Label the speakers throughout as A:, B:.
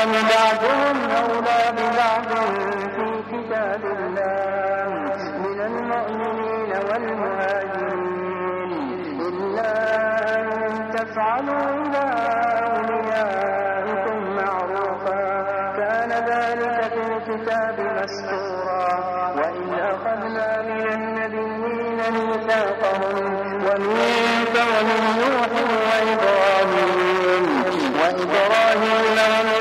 A: يستبطئن بعضهم أولى ببعض في كتاب الله من المؤمنين والمهاجرين إلا أن تفعلوا إلى أولياءكم معروفا كان ذلك في الكتاب مسطورا وإن أخذنا من النبيين ميثاقهم ومنك ومن نوح وإبراهيم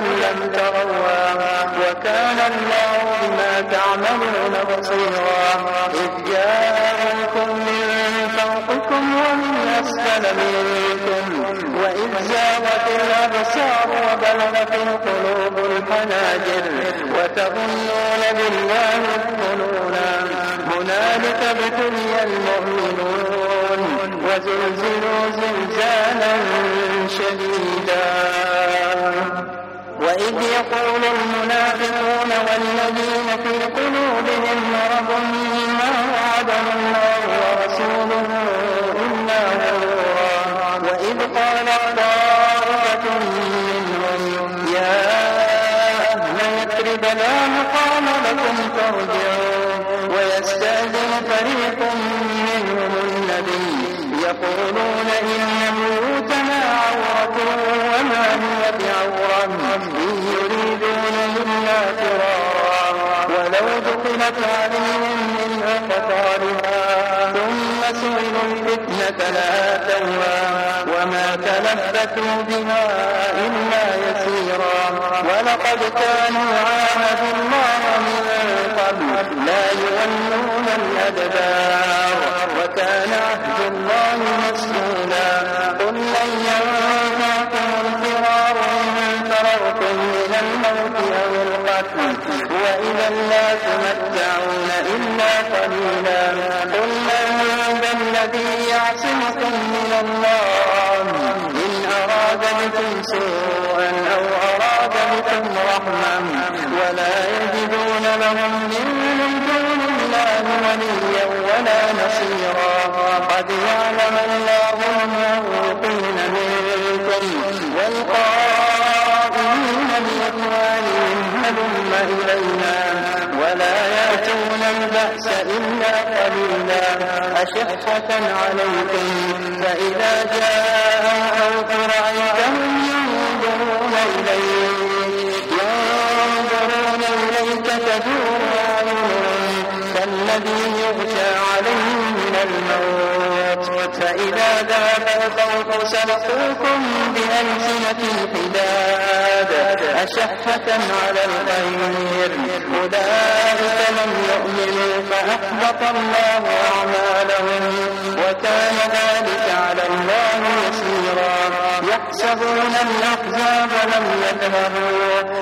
A: لم تروا وكان الله بما تعملون بصيرا إذ جاءكم من فوقكم ومن أسفل منكم وإذ زاغت الأبصار وبلغت القلوب الحناجر وتظنون بالله الظنونا هنالك ابتلي المؤمنون وزلزلوا زلزالا شديدا وإذ يقول المنافقون والذين في قلوبهم مرض ما وعدنا الله ورسوله إلا غرورا وإذ قال طائفة منهم يا أهل يثرب لا مقام لكم فارجعوا ويستأذن فريق منهم النبي يقولون إن بيوتنا عورة وما هي بعورة كانت عليهم من أقطارها ثم سئلوا الفتنة لآتوها وما تلبثوا بها إلا يسيرا ولقد كانوا عاهدوا الله من قبل لا يولون الأدبار لا تمتعون إلا قليلا قل من ذا الذي يعصمكم من الله إن أراد بكم سوءا أو أراد بكم رحما ولا يجدون لهم من دون الله وليا ولا نصيرا قد يعلم الله المعوقين منكم والقائلين ثم إلينا ولا يأتون البأس إلا قليلا أشحة عليكم فإذا جاء أو رأيتهم فإذا ذهب الخوف سلقوكم بألسنة الحداد أشحة على الخير أولئك لم يؤمنوا فأحبط الله أعمالهم وكان ذلك على الله يسيرا يحسبون الأحزاب لم يذهبوا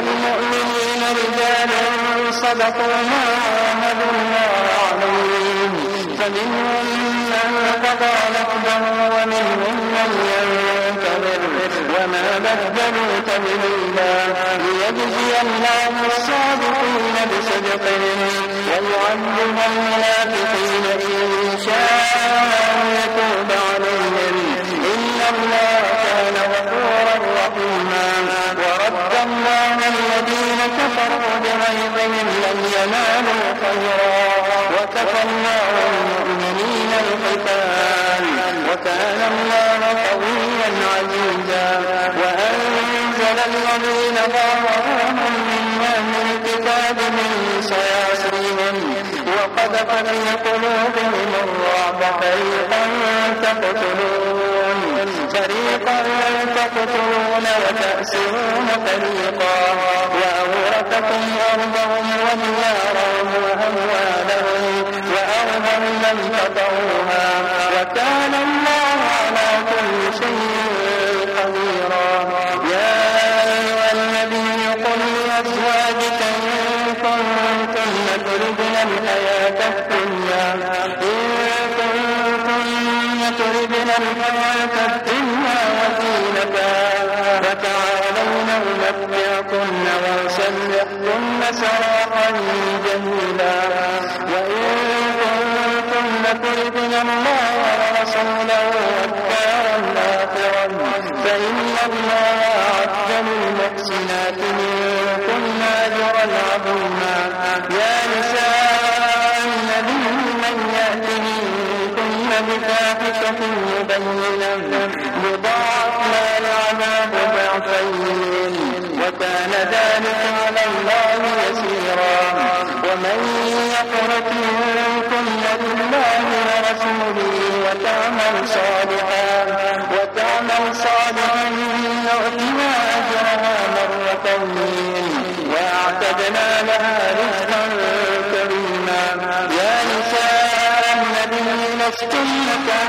A: المؤمنين رجالا صدقوا ما عاهدوا الله عليهم فمنهم من قضى نفسه ومنهم من ينتظر وما بدلوا تبديلا ليجزي الله الصادقين بصدقهم ويعذب المنافقين إن شاء يتوب وكان الله قويا عزيزا وأنزل الذين ظاهرهم من أهل الكتاب من صياصيهم وقذف في قلوبهم الرعب فريقا تقتلون فريقا تقتلون وتأسرون فريقا وأورثكم أرضهم وديارهم وأموالهم وأرضا لم تطعوها وكان الحياة الدنيا وزينتها فتعالون أمتعكن وأسمعكن سراحا جميلا وإن كنتن تردن الله ورسوله والدار آخرا فإن الله أعد للمحسنات منكن أجرا عظيما مسلم يضاعف ما وكان ذلك على الله يسيرا ومن يقنط منكم لله ورسوله وتعمل صالحا وتعمل صالحا نؤتنا اجرها مرتين واعتدنا لها رزقا كريما يا نساء النبي لستن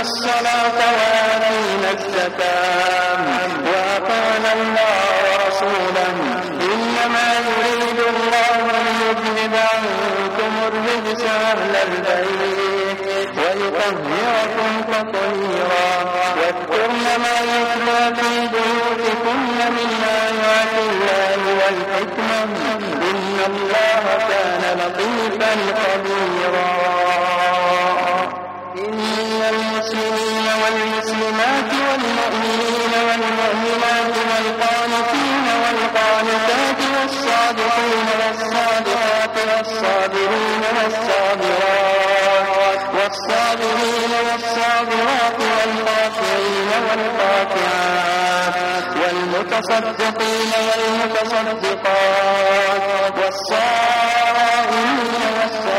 A: الصلاة وآتينا الزكاة وأطعنا الله ورسوله إنما يريد الله أن يذهب عنكم الرجس أهل البيت ويطهركم تطهيرا واذكرن ما يتلى في بيوتكن من آيات الله والحكمة إن الله كان لطيفا خبيرا والصابرين والصابرات والخاشعين والخاشعات والمتصدقين والمتصدقات والصائمين والصائمين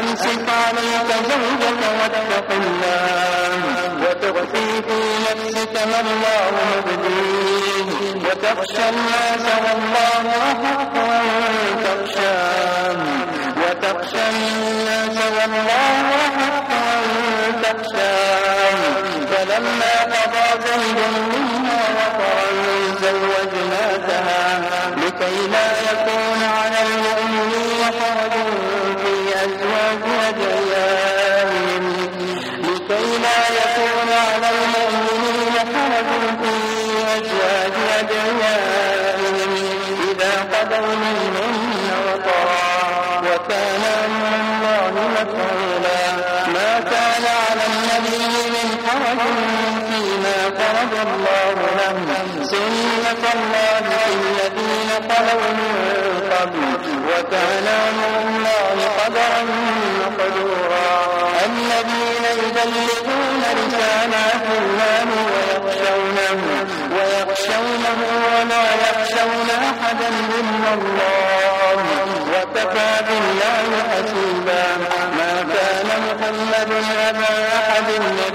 A: أمسك عليك زوجك واتق الله وتغفي في نفسك ما الله مبديه وتخشى الناس والله أحق أن تخشاه وتخشى الناس والله أحق أن تخشاه فلما قضى زيد منها وطرا زوجناكها لكي لا يكون على المؤمنين حرج الله الذين خلوا من قبل وكان أمر الله قدرا مقدورا الذين يبلغون رسالات الله ويخشونه ويخشونه وما يخشون أحدا إلا الله وكفى بالله حسيبا ما كان محمد أبا أحد من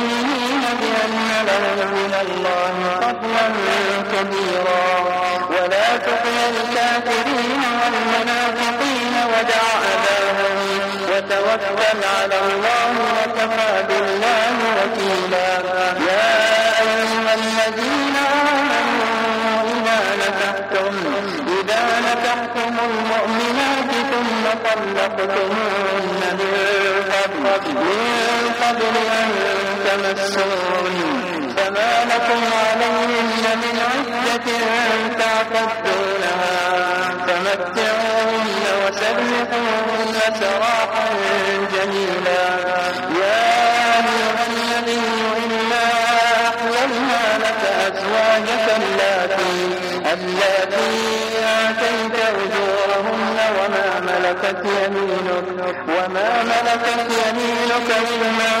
A: كبيرا ولا تطع الكافرين والمنافقين ودع أباهم وتوكل على الله وكفى بالله وكيلا يا أيها الذين آمنوا إذا نكحتم إذا نكحتم المؤمنات ثم طلقتموهن من قبل من قبل أن تمسوهن لكم عليهن من عدة تعتدونها فمتعوهن وسرحوهن سراحا جميلا يا أيها النبي إنا أحللنا لك أزواجك اللاتي اللاتي آتيت أجورهن وما ملكت يمينك وما ملكت يمينك مما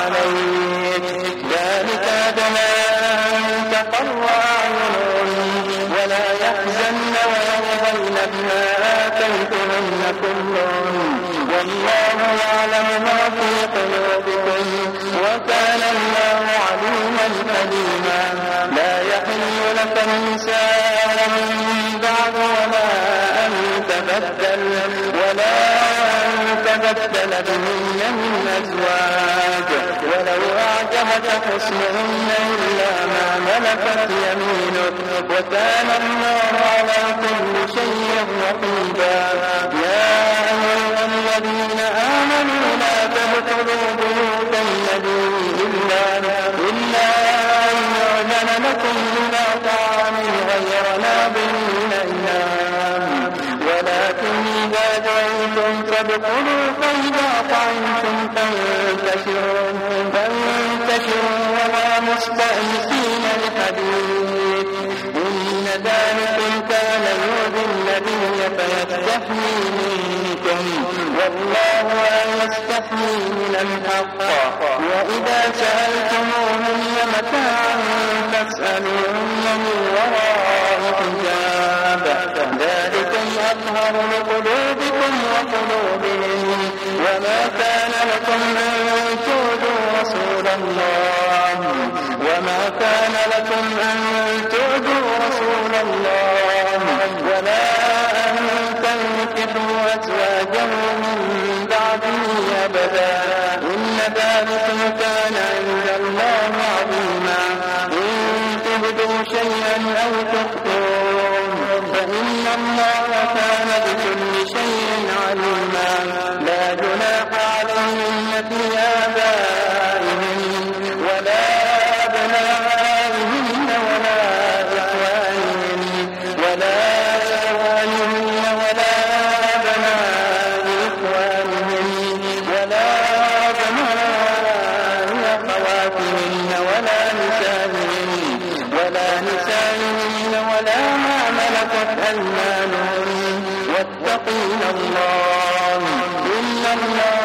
A: الله عليما أليما لا يحل لك النساء من بعد ولا أن تبدل ولا أن تبدل بهن من أزواج ولو أعجبك حسنهن إلا ما ملكت يمينك وكان النار على كل شيء رقيبا يا أيها الذين آمنوا لا تبطلوا ادخلوا فإذا طعنتم فانتشروا فانتشروا ولا مستأنسين لحديث إن ذلكم كان يؤذي النبي فيستحيي منكم والله لا يستحيي من الحق وإذا سألتموهن متاعا فاسألوهن من وراء حجاب أظهر لقلوبكم وقلوبهم وما كان لكم أن تؤذوا رسول الله وما كان لكم أن تؤذوا رسول الله ولا أن تنكحوا أزواجه من بعده أبدا إن ذلكم كان الذين ولا ما ملكت أيمانهم واتقين الله إن الله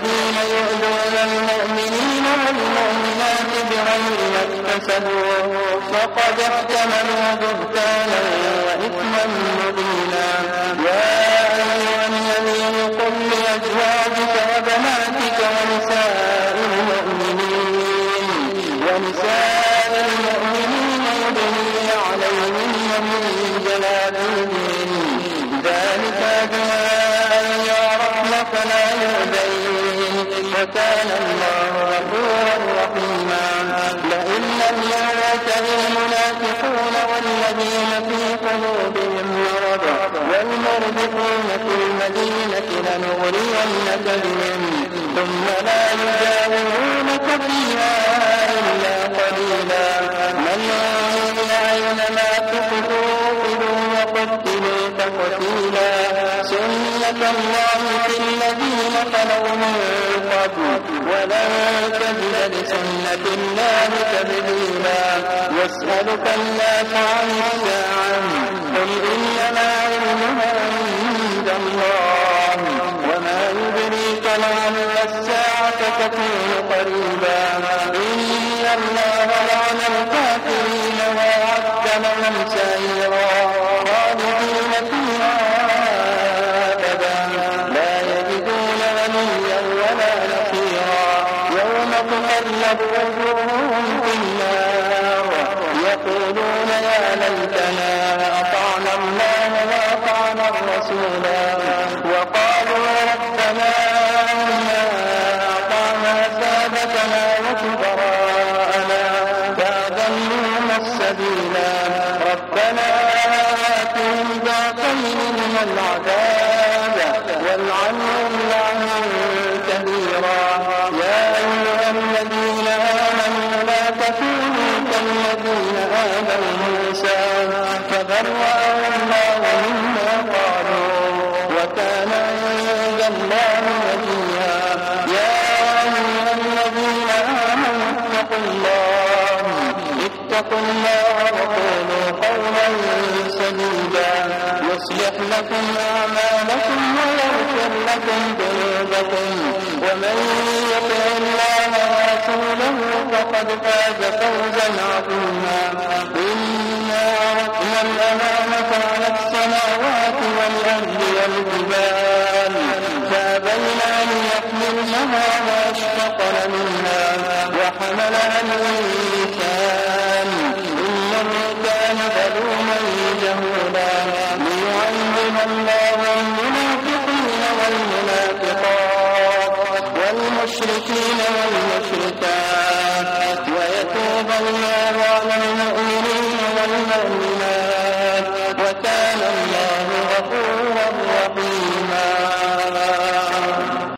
A: الذين يؤذون المؤمنين والمؤمنات بغير ما اكتسبوا فقد احتملوا بهتانا وإثما مبينا يا أيها الذين قل لأزواجك وبناتك وارزقنا في المدينة لنغرينك بهم ثم لا يجاورونك فيها إلا قليلا من أينما تقتلوا وقتلوا تقتيلا سنة الله في الذين خلوا من قبل ولن تجد لسنة الله تبديلا يسألك الله عن الساعة عاقبة قريبا إن الله لعن الكافرين وأعد لهم سعيرا العذاب والعنهم لعنا كبيرا يا أيها الذين آمنوا لا تكونوا كالذين آمنوا موسى فبرأه الله مما قالوا وكان عند الله نبيا يا أيها الذين آمنوا اتقوا الله اتقوا الله ربكم ومن يطع الله ورسوله فقد فاز فوزا عظيما